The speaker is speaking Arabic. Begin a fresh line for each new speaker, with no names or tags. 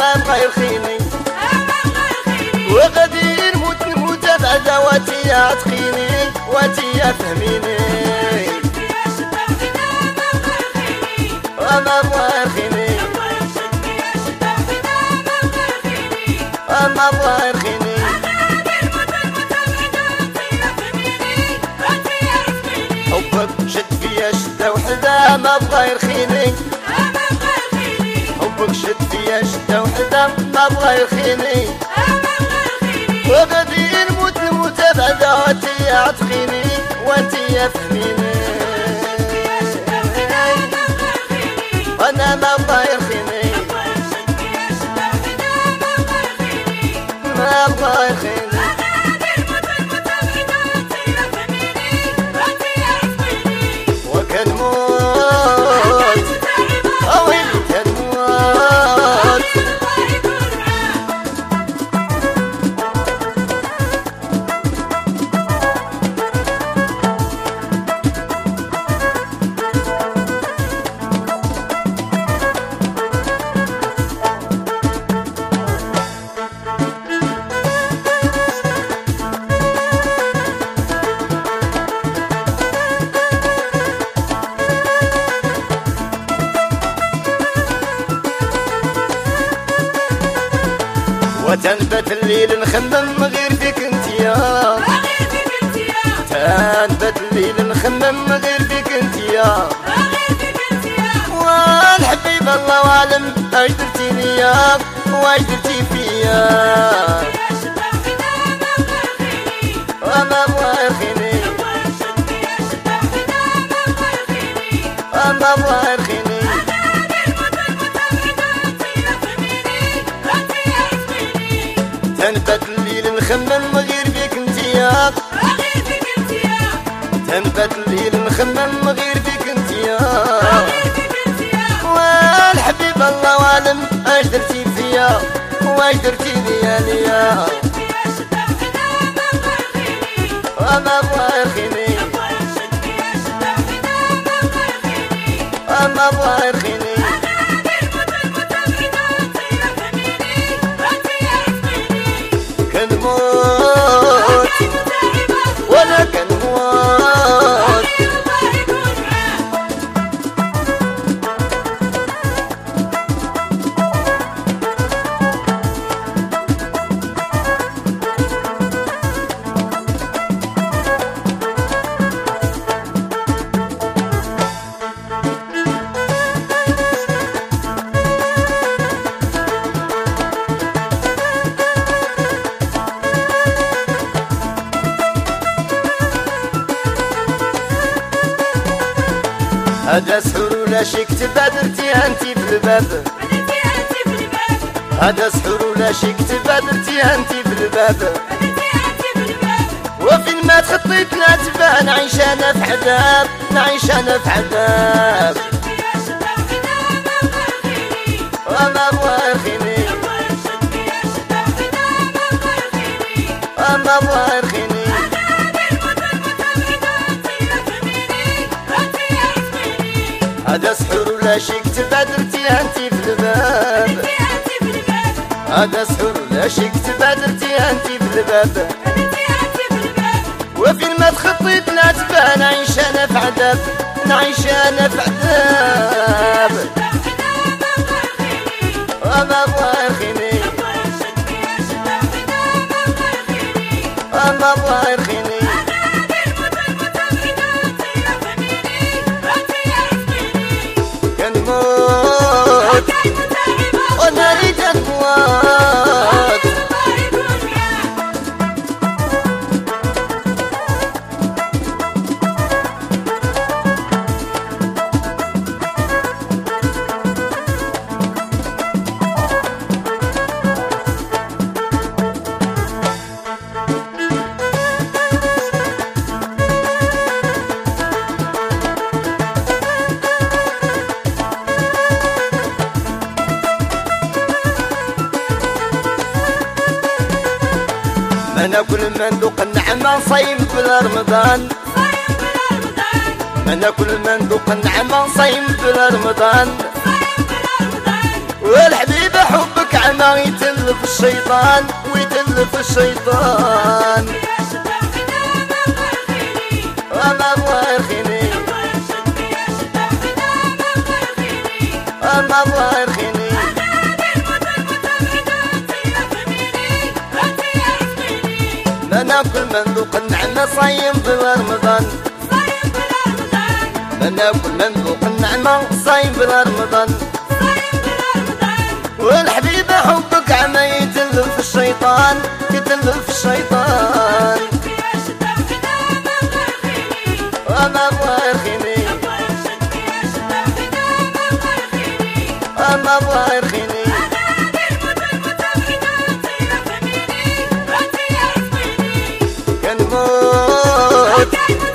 الله يرخيني وغادي نموت نموت بعدا واتي يا تخيني واتي يا فهميني. اما الله يرخيني اما الله يرخيني حبك شد فيا شدة وحدة ما بغا يرخيني حبك شد فيا شدة وحدة ما بغا يرخيني وغادي نموت نموت بعدا واتي يا تخيني وانتي يا فهميني أنا ما بغا يرخيني ما بغا يرخيني وتنبت الليل نخمم غير فيك انتيا. تنبت الليل نخمم غير فيك انتيا. والحبيب الله اعلم اش درتي ليا واش درتي فيا. تنبت الليل نخمم غير فيك انتيا تنبت الليل نخمم غير فيك انتيا والحبيب الله اعلم اش درتي فيا؟ واش درتي ليا ليا؟ أما الله يرخيني أما الله يرخيني هذا سحور ولا شي كتب درتي انتي في الباب. هذا سحور ولا شي كتب درتي انتي في الباب. وفين ما تخطيت لا تبان نعيش أنا في عذاب نعيش أنا في عذاب اما الله يرخيني اما هذا سحور ولا شي كتب درتي انتي في الباب. هذا سحور ولا شي كتب درتي انتي في الباب. وفين ما تخطيت لا تبان نعيش أنا في عذاب. نعيش أنا في عذاب. أما الله يرخيني أما الله يرخيني كنموت ما ناكل ما ندوق النعمة صايم بلا رمضان. ما ناكل ما ندوق النعمة صايم بلا رمضان. والحبيبة حبك عما يتلف الشيطان ويتلف الشيطان. أما الله يرخيني. أما الله يرخيني. ناكل مندوق النعمة صايم في رمضان. ما ناكل مندوق النعمة صايم في رمضان. والحبيب حبك عما يتلف الشيطان يتلف الشيطان. أما الله يرخيني أما الله Look at